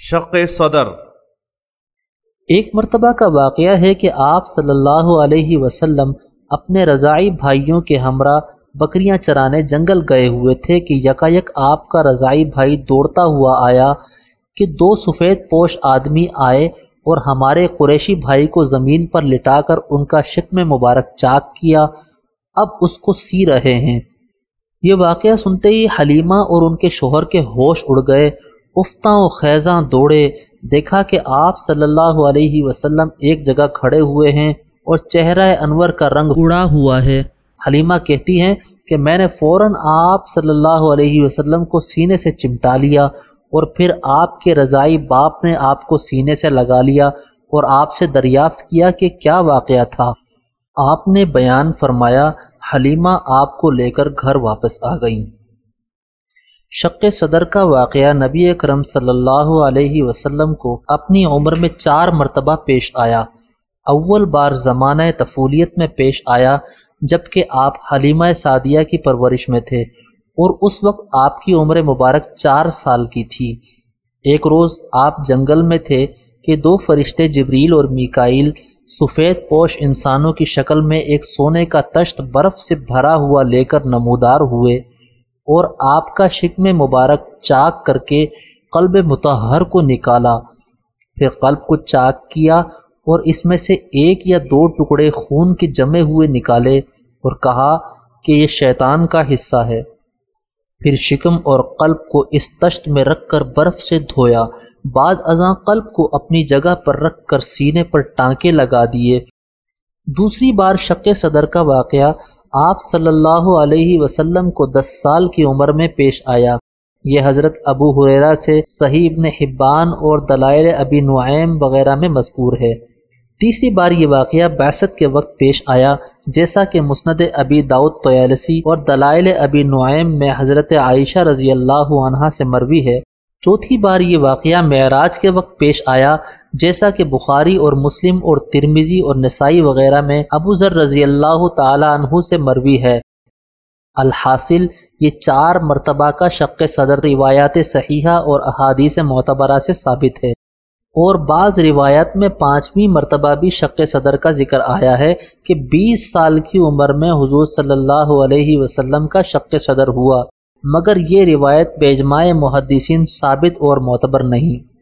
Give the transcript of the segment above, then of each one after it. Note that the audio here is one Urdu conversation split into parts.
شق صدر۔ ایک مرتبہ کا واقعہ ہے کہ آپ صلی اللہ علیہ وسلم اپنے رضائی بھائیوں کے ہمراہ بکریاں چرانے جنگل گئے ہوئے تھے کہ یکایک آپ کا رضائی بھائی دوڑتا ہوا آیا کہ دو سفید پوش آدمی آئے اور ہمارے قریشی بھائی کو زمین پر لٹا کر ان کا شکم مبارک چاک کیا۔ اب اس کو سی رہے ہیں۔ یہ واقعہ سنتے ہی حلیمہ اور ان کے شوہر کے ہوش اڑ گئے۔ افتاں و خیزاں دوڑے، دیکھا کہ آپ صلی اللہ علیہ وسلم ایک جگہ کھڑے ہوئے ہیں اور چہرہ انور کا رنگ اڑا ہوا ہے۔ حلیمہ کہتی ہیں کہ میں نے فوراً آپ صلی اللہ علیہ وسلم کو سینے سے چمٹا لیا اور پھر آپ کے رضائی باپ نے آپ کو سینے سے لگا لیا اور آپ سے دریافت کیا کہ کیا واقعہ تھا۔ آپ نے بیان فرمایا، حلیمہ آپ کو لے کر گھر واپس آ گئیں۔ شق صدر کا واقعہ نبی اکرم صلی اللہ علیہ وسلم کو اپنی عمر میں چار مرتبہ پیش آیا۔ اول بار زمانہ طفولیت میں پیش آیا جبکہ آپ حلیمہ سعدیہ کی پرورش میں تھے اور اس وقت آپ کی عمر مبارک چار سال کی تھی۔ ایک روز آپ جنگل میں تھے کہ دو فرشتے جبریل اور میکائل سفید پوش انسانوں کی شکل میں ایک سونے کا تشت برف سے بھرا ہوا لے کر نمودار ہوئے۔ اور آپ کا شکم مبارک چاک کر کے قلب متحر کو نکالا۔ پھر قلب کو چاک کیا اور اس میں سے ایک یا دو ٹکڑے خون کے جمے ہوئے نکالے اور کہا کہ یہ شیطان کا حصہ ہے۔ پھر شکم اور قلب کو اس تشت میں رکھ کر برف سے دھویا۔ بعد ازاں قلب کو اپنی جگہ پر رکھ کر سینے پر ٹانکے لگا دیے۔ دوسری بار شق صدر کا واقعہ آپ صلی اللہ علیہ وسلم کو دس سال کی عمر میں پیش آیا۔ یہ حضرت ابو حریرا سے صحیح ابن حبان اور دلائل ابی نعیم وغیرہ میں مذکور ہے۔ تیسری بار یہ واقعہ بیست کے وقت پیش آیا، جیسا کہ مسند ابی داود طیالسی اور دلائل ابی نعیم میں حضرت عائشہ رضی اللہ عنہ سے مروی ہے۔ چوتھی بار یہ واقعہ معراج کے وقت پیش آیا، جیسا کہ بخاری اور مسلم اور ترمیزی اور نسائی وغیرہ میں ابو ذر رضی اللہ تعالیٰ عنہ سے مروی ہے۔ الحاصل، یہ چار مرتبہ کا شق صدر روایات صحیحہ اور احادیث معتبرہ سے ثابت ہے۔ اور بعض روایت میں پانچویں مرتبہ بھی شق صدر کا ذکر آیا ہے کہ بیس سال کی عمر میں حضور صلی اللہ علیہ وسلم کا شق صدر ہوا۔ مگر یہ روایت بیجماع محدثین ثابت اور معتبر نہیں۔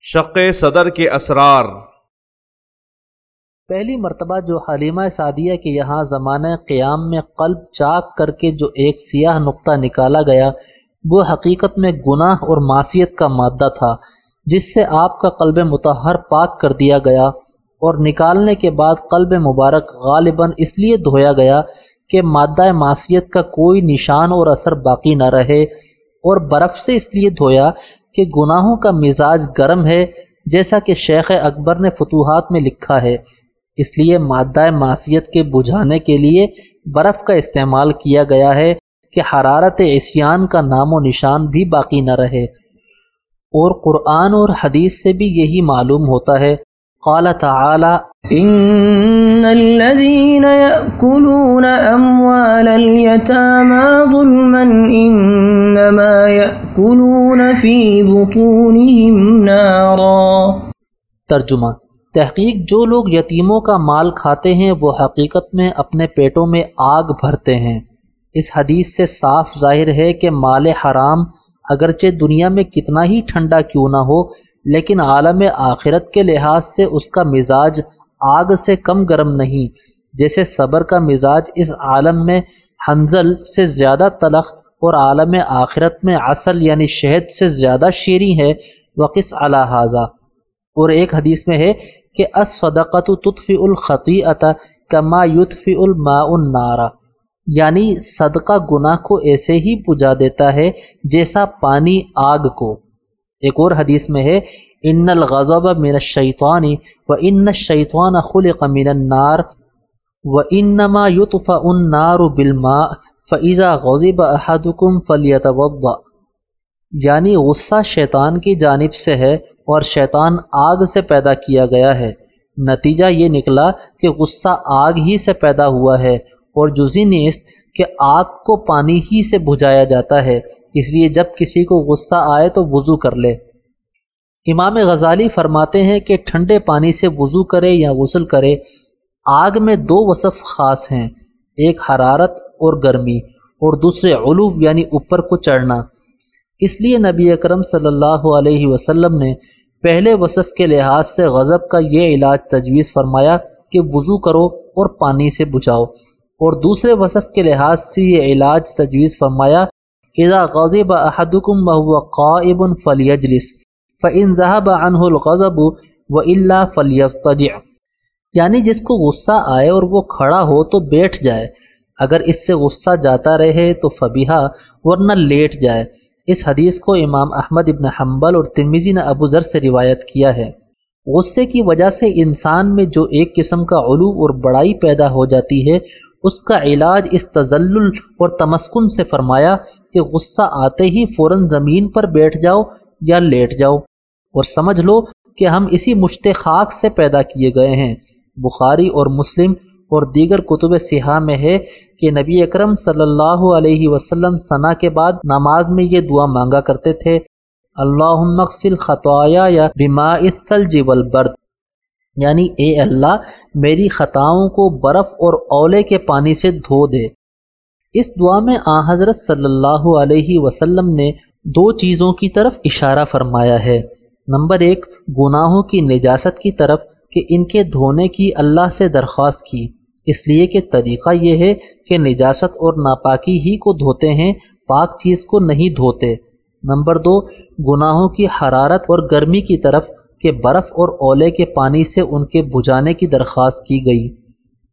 شق صدر کے اسرار۔ پہلی مرتبہ جو حلیمہ سعدیہ کے یہاں زمانہ قیام میں قلب چاک کر کے جو ایک سیاہ نقطہ نکالا گیا وہ حقیقت میں گناہ اور معصیت کا مادہ تھا جس سے آپ کا قلب متحر پاک کر دیا گیا اور نکالنے کے بعد قلب مبارک غالباً اس لیے دھویا گیا کہ مادہ معاشیت کا کوئی نشان اور اثر باقی نہ رہے اور برف سے اس لیے دھویا کہ گناہوں کا مزاج گرم ہے جیسا کہ شیخ اکبر نے فتوحات میں لکھا ہے۔ اس لیے مادہ معاشیت کے بجھانے کے لیے برف کا استعمال کیا گیا ہے کہ حرارت عصیان کا نام و نشان بھی باقی نہ رہے۔ اور قرآن اور حدیث سے بھی یہی معلوم ہوتا ہے قال تعالی ان الذين ياكلون اموال اليتامى ظلما انما ياكلون في بطونهم نارا ترجمہ، تحقیق جو لوگ یتیموں کا مال کھاتے ہیں وہ حقیقت میں اپنے پیٹوں میں آگ بھرتے ہیں۔ اس حدیث سے صاف ظاہر ہے کہ مال حرام اگرچہ دنیا میں کتنا ہی ٹھنڈا کیوں نہ ہو لیکن عالم آخرت کے لحاظ سے اس کا مزاج آگ سے کم گرم نہیں، جیسے صبر کا مزاج اس عالم میں حنزل سے زیادہ تلخ اور عالم آخرت میں اصل یعنی شہد سے زیادہ شیریں ہے وقص حاضہ اور ایک حدیث میں ہے کہ اسدقت تطفی الخطی عطا کما یطفی الماء النارا یعنی صدقہ گناہ کو ایسے ہی پجا دیتا ہے جیسا پانی آگ کو۔ ایک اور حدیث میں ہے ان الغضب من الشیطانی و ان شیطوان خلق من النار و انما یطفع النار بالماء فاذا غضب احدکم فلیتوضا یعنی غصہ شیطان کی جانب سے ہے اور شیطان آگ سے پیدا کیا گیا ہے۔ نتیجہ یہ نکلا کہ غصہ آگ ہی سے پیدا ہوا ہے اور جزی نیست کہ آگ کو پانی ہی سے بجھایا جاتا ہے، اس لیے جب کسی کو غصہ آئے تو وضو کر لے۔ امام غزالی فرماتے ہیں کہ ٹھنڈے پانی سے وضو کرے یا غسل کرے، آگ میں دو وصف خاص ہیں، ایک حرارت اور گرمی، اور دوسرے علو یعنی اوپر کو چڑھنا۔ اس لیے نبی اکرم صلی اللہ علیہ وسلم نے پہلے وصف کے لحاظ سے غضب کا یہ علاج تجویز فرمایا کہ وضو کرو اور پانی سے بچاؤ اور دوسرے وصف کے لحاظ سے یہ علاج تجویز فرمایا، اذا غضب احدکم وهو قائب فلیجلس فان ذهب عنه الغضب والا فليضطجع یعنی جس کو غصہ آئے اور وہ کھڑا ہو تو بیٹھ جائے، اگر اس سے غصہ جاتا رہے تو فبیہا ورنہ لیٹ جائے۔ اس حدیث کو امام احمد ابن حنبل اور ترمیزی نے ابو ذر سے روایت کیا ہے۔ غصے کی وجہ سے انسان میں جو ایک قسم کا علو اور بڑائی پیدا ہو جاتی ہے اس کا علاج اس تزلل اور تمسکن سے فرمایا کہ غصہ آتے ہی فوراً زمین پر بیٹھ جاؤ یا لیٹ جاؤ۔ اور سمجھ لو کہ ہم اسی مشت خاک سے پیدا کیے گئے ہیں۔ بخاری اور مسلم اور دیگر کتب سیاح میں ہے کہ نبی اکرم صلی اللہ علیہ وسلم ثنا کے بعد نماز میں یہ دعا مانگا کرتے تھے اللہ مقصل خطایا یا بما الثلج والبرد یعنی اے اللہ، میری خطاؤں کو برف اور اولے کے پانی سے دھو دے۔ اس دعا میں آ حضرت صلی اللہ علیہ وسلم نے دو چیزوں کی طرف اشارہ فرمایا ہے۔ نمبر ایک، گناہوں کی نجاست کی طرف کہ ان کے دھونے کی اللہ سے درخواست کی۔ اس لیے کہ طریقہ یہ ہے کہ نجاست اور ناپاکی ہی کو دھوتے ہیں، پاک چیز کو نہیں دھوتے۔ نمبر دو، گناہوں کی حرارت اور گرمی کی طرف کہ برف اور اولے کے پانی سے ان کے بجھانے کی درخواست کی گئی۔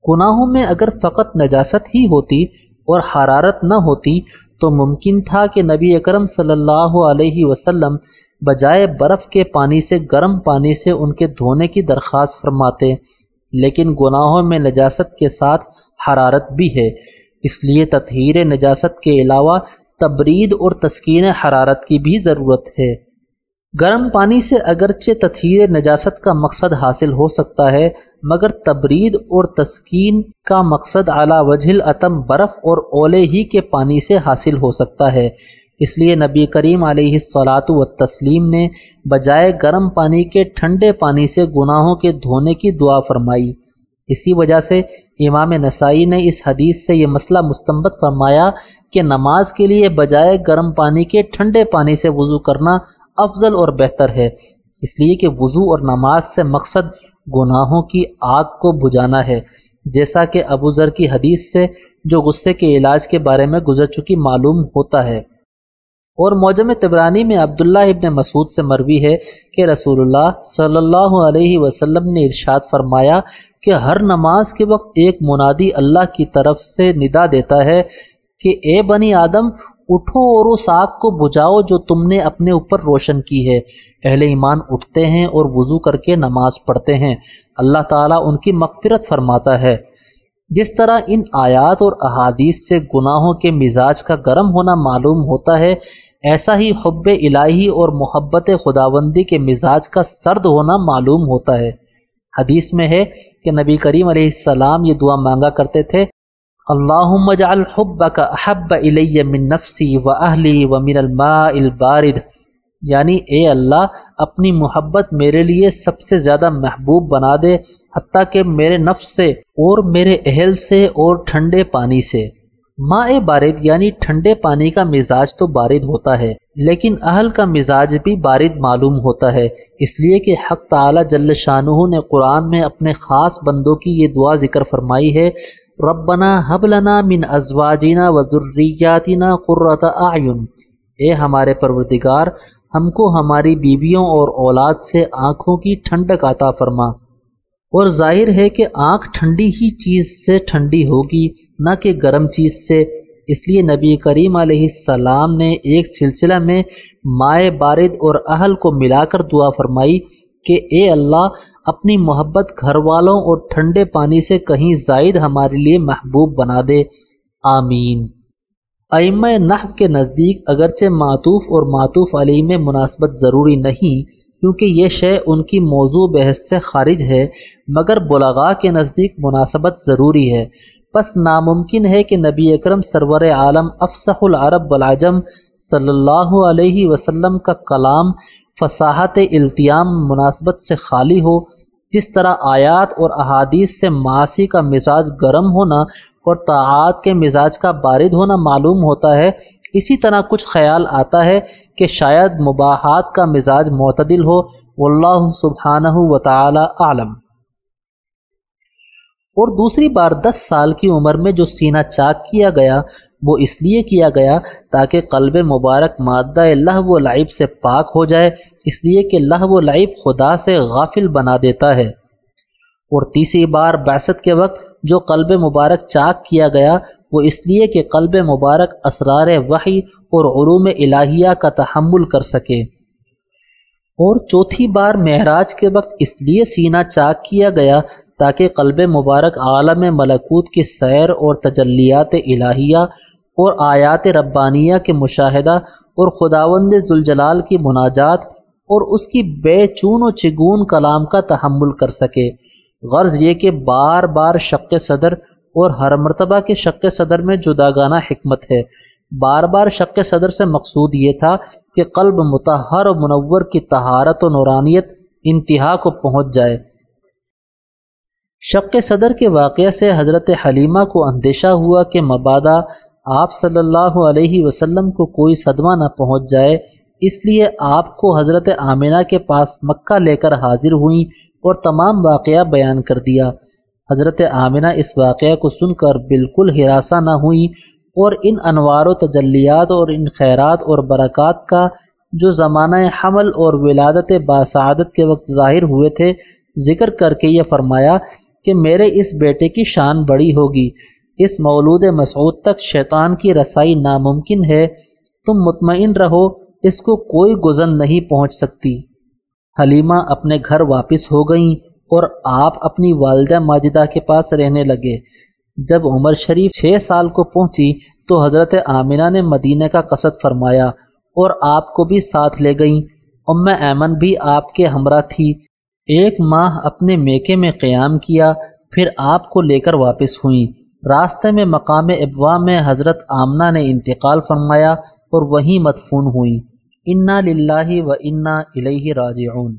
گناہوں میں اگر فقط نجاست ہی ہوتی اور حرارت نہ ہوتی تو ممکن تھا کہ نبی اکرم صلی اللہ علیہ وسلم بجائے برف کے پانی سے گرم پانی سے ان کے دھونے کی درخواست فرماتے۔ لیکن گناہوں میں نجاست کے ساتھ حرارت بھی ہے۔ اس لیے تطہیر نجاست کے علاوہ تبرید اور تسکین حرارت کی بھی ضرورت ہے۔ گرم پانی سے اگرچہ تطہیر نجاست کا مقصد حاصل ہو سکتا ہے، مگر تبرید اور تسکین کا مقصد اعلیٰ وجہ عتم برف اور اولے ہی کے پانی سے حاصل ہو سکتا ہے۔ اس لیے نبی کریم علیہ الصلاۃ و تسلیم نے بجائے گرم پانی کے ٹھنڈے پانی سے گناہوں کے دھونے کی دعا فرمائی۔ اسی وجہ سے امام نسائی نے اس حدیث سے یہ مسئلہ مستمت فرمایا کہ نماز کے لیے بجائے گرم پانی کے ٹھنڈے پانی سے وضو کرنا افضل اور بہتر ہے۔ اس لیے کہ وضو اور نماز سے مقصد گناہوں کی آگ کو بجھانا ہے۔ جیسا کہ ابو ذر کی حدیث سے جو غصے کے علاج کے بارے میں گزر چکی معلوم ہوتا ہے۔ اور موجم تبرانی میں عبداللہ ابن مسعود سے مروی ہے کہ رسول اللہ صلی اللہ علیہ وسلم نے ارشاد فرمایا کہ ہر نماز کے وقت ایک منادی اللہ کی طرف سے ندا دیتا ہے کہ اے بنی آدم اٹھو اور اس آگ کو بجھاؤ جو تم نے اپنے اوپر روشن کی ہے۔ اہل ایمان اٹھتے ہیں اور وضو کر کے نماز پڑھتے ہیں۔ اللہ تعالیٰ ان کی مغفرت فرماتا ہے۔ جس طرح ان آیات اور احادیث سے گناہوں کے مزاج کا گرم ہونا معلوم ہوتا ہے، ایسا ہی حب الہی اور محبت خداوندی کے مزاج کا سرد ہونا معلوم ہوتا ہے۔ حدیث میں ہے کہ نبی کریم علیہ السلام یہ دعا مانگا کرتے تھے اللہ جعل حبک احب الی من نفسی و اہلی و من الماء البارد۔ یعنی اے اللہ، اپنی محبت میرے لیے سب سے زیادہ محبوب بنا دے، حتیٰ کہ میرے نفس سے اور میرے اہل سے اور ٹھنڈے پانی سے۔ ماء بارد یعنی ٹھنڈے پانی کا مزاج تو بارد ہوتا ہے، لیکن اہل کا مزاج بھی بارد معلوم ہوتا ہے۔ اس لیے کہ حق تعالی جل شاہ نے قرآن میں اپنے خاص بندوں کی یہ دعا ذکر فرمائی ہے ربنا حب لنا من ازواجنا و ذریاتنا قرۃ اعین۔ اے ہمارے پروردگار، ہم کو ہماری بیویوں اور اولاد سے آنکھوں کی ٹھنڈک عطا فرما۔ اور ظاہر ہے کہ آنکھ ٹھنڈی ہی چیز سے ٹھنڈی ہوگی، نہ کہ گرم چیز سے۔ اس لیے نبی کریم علیہ السلام نے ایک سلسلہ میں مائع بارد اور اہل کو ملا کر دعا فرمائی۔ کہ اے اللہ، اپنی محبت گھر والوں اور ٹھنڈے پانی سے کہیں زائد ہمارے لیے محبوب بنا دے۔ آمین۔ ائمہ نحو کے نزدیک اگرچہ معطوف اور معطوف علی میں مناسبت ضروری نہیں، کیونکہ یہ شے ان کی موضوع بحث سے خارج ہے، مگر بلغاء کے نزدیک مناسبت ضروری ہے۔ بس ناممکن ہے کہ نبی اکرم سرور عالم افسح العرب والعجم صلی اللہ علیہ وسلم کا کلام فصاحت التیام مناسبت سے خالی ہو، جس طرح آیات اور احادیث سے معاشی کا مزاج گرم ہونا اور طاعات کے مزاج کا بارد ہونا معلوم ہوتا ہے، اسی طرح کچھ خیال آتا ہے کہ شاید مباحات کا مزاج معتدل ہو۔ واللہ سبحانہ و تعالی عالم اور دوسری بار دس سال کی عمر میں جو سینہ چاک کیا گیا وہ اس لیے کیا گیا تاکہ قلب مبارک مادہ لہو و لعب سے پاک ہو جائے، اس لیے کہ لہو و لعب خدا سے غافل بنا دیتا ہے۔ اور تیسری بار بعثت کے وقت جو قلب مبارک چاک کیا گیا، وہ اس لیے کہ قلب مبارک اسرار وحی اور علوم الہیہ کا تحمل کر سکے۔ اور چوتھی بار معراج کے وقت اس لیے سینہ چاک کیا گیا تاکہ قلب مبارک عالم ملکوت کی سیر اور تجلیات الہیہ اور آیات ربانیہ کے مشاہدہ اور خداوند ذوالجلال کی مناجات اور اس کی بے چون و چگون کلام کا تحمل کر سکے۔ غرض یہ کہ بار بار شق صدر اور ہر مرتبہ کے شق صدر میں جداگانہ حکمت ہے۔ بار بار شق صدر سے مقصود یہ تھا کہ قلب متحر و منور کی تہارت و نورانیت انتہا کو پہنچ جائے۔ شق صدر کے واقعہ سے حضرت حلیمہ کو اندیشہ ہوا کہ مبادہ آپ صلی اللہ علیہ وسلم کو کوئی صدمہ نہ پہنچ جائے، اس لیے آپ کو حضرت آمینہ کے پاس مکہ لے کر حاضر ہوئیں اور تمام واقعہ بیان کر دیا۔ حضرت آمنہ اس واقعہ کو سن کر بالکل ہراساں نہ ہوئیں اور ان انوار و تجلیات اور ان خیرات اور برکات کا جو زمانہ حمل اور ولادت باسعادت کے وقت ظاہر ہوئے تھے، ذکر کر کے یہ فرمایا کہ میرے اس بیٹے کی شان بڑی ہوگی۔ اس مولود مسعود تک شیطان کی رسائی ناممکن ہے، تم مطمئن رہو، اس کو کوئی گزن نہیں پہنچ سکتی۔ حلیمہ اپنے گھر واپس ہو گئیں اور آپ اپنی والدہ ماجدہ کے پاس رہنے لگے۔ جب عمر شریف چھ سال کو پہنچی تو حضرت آمینہ نے مدینہ کا قصد فرمایا اور آپ کو بھی ساتھ لے گئیں۔ ام ایمن بھی آپ کے ہمراہ تھی۔ ایک ماہ اپنے میکے میں قیام کیا، پھر آپ کو لے کر واپس ہوئیں۔ راستے میں مقام ابوا میں حضرت آمنہ نے انتقال فرمایا اور وہیں مدفون ہوئیں۔ انا للہ و انا الیہ راجعون۔